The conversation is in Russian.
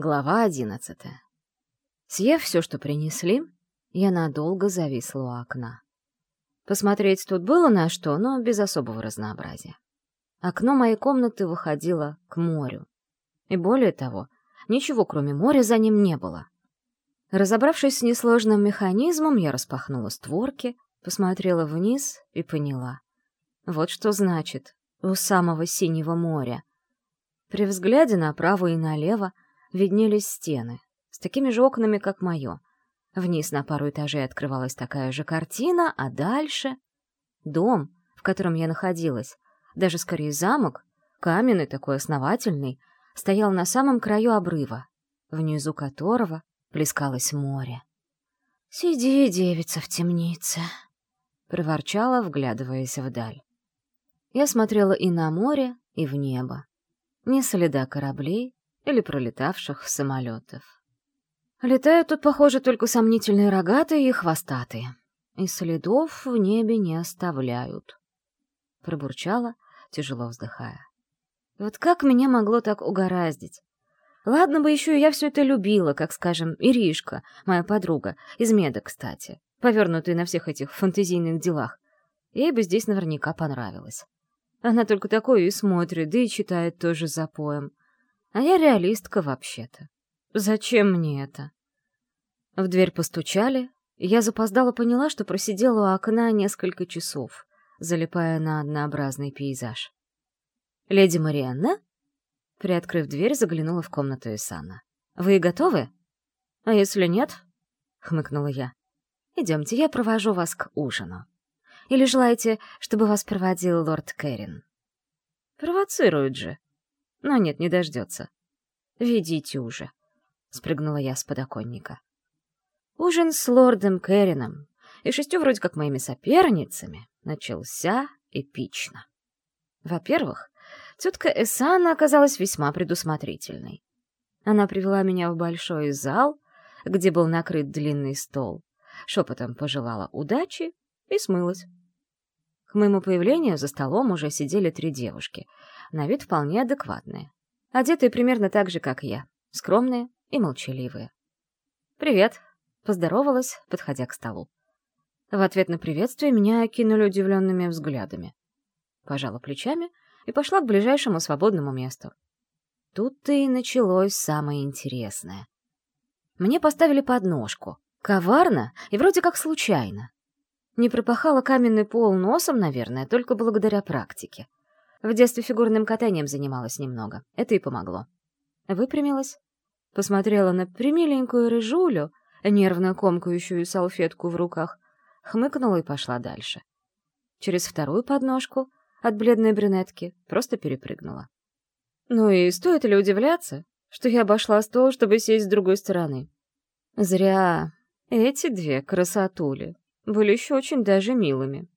Глава одиннадцатая. Съев все, что принесли, я надолго зависла у окна. Посмотреть тут было на что, но без особого разнообразия. Окно моей комнаты выходило к морю. И более того, ничего кроме моря за ним не было. Разобравшись с несложным механизмом, я распахнула створки, посмотрела вниз и поняла. Вот что значит «у самого синего моря». При взгляде направо и налево виднелись стены, с такими же окнами, как мое. Вниз на пару этажей открывалась такая же картина, а дальше... Дом, в котором я находилась, даже скорее замок, каменный такой основательный, стоял на самом краю обрыва, внизу которого плескалось море. «Сиди, девица, в темнице», — проворчала, вглядываясь вдаль. Я смотрела и на море, и в небо. Ни следа кораблей, или пролетавших самолетов. Летают тут, похоже, только сомнительные рогатые и хвостатые, и следов в небе не оставляют. Пробурчала, тяжело вздыхая. Вот как меня могло так угораздить? Ладно бы еще и я все это любила, как, скажем, Иришка, моя подруга, из меда, кстати, повернутая на всех этих фантазийных делах. Ей бы здесь наверняка понравилось. Она только такое и смотрит, да и читает тоже за поем. А я реалистка вообще-то. Зачем мне это? В дверь постучали, я запоздала поняла, что просидела у окна несколько часов, залипая на однообразный пейзаж. «Леди Марианна?» Приоткрыв дверь, заглянула в комнату Исана. «Вы готовы?» «А если нет?» — хмыкнула я. «Идемте, я провожу вас к ужину. Или желаете, чтобы вас проводил лорд Кэрин?» «Провоцирует же», но нет, не дождется. «Ведите уже», — спрыгнула я с подоконника. Ужин с лордом Кэрином и шестью вроде как моими соперницами начался эпично. Во-первых, тетка Эсана оказалась весьма предусмотрительной. Она привела меня в большой зал, где был накрыт длинный стол, шепотом пожелала удачи и смылась. К моему появлению за столом уже сидели три девушки, на вид вполне адекватные. Одетые примерно так же, как я, скромные и молчаливые. «Привет», — поздоровалась, подходя к столу. В ответ на приветствие меня окинули удивленными взглядами. Пожала плечами и пошла к ближайшему свободному месту. Тут-то и началось самое интересное. Мне поставили подножку. Коварно и вроде как случайно. Не пропахала каменный пол носом, наверное, только благодаря практике. В детстве фигурным катанием занималась немного. Это и помогло. Выпрямилась, посмотрела на примиленькую рыжулю, нервно комкающую салфетку в руках, хмыкнула и пошла дальше. Через вторую подножку от бледной брюнетки просто перепрыгнула. Ну и стоит ли удивляться, что я обошла стол, чтобы сесть с другой стороны? Зря. Эти две красотули были еще очень даже милыми.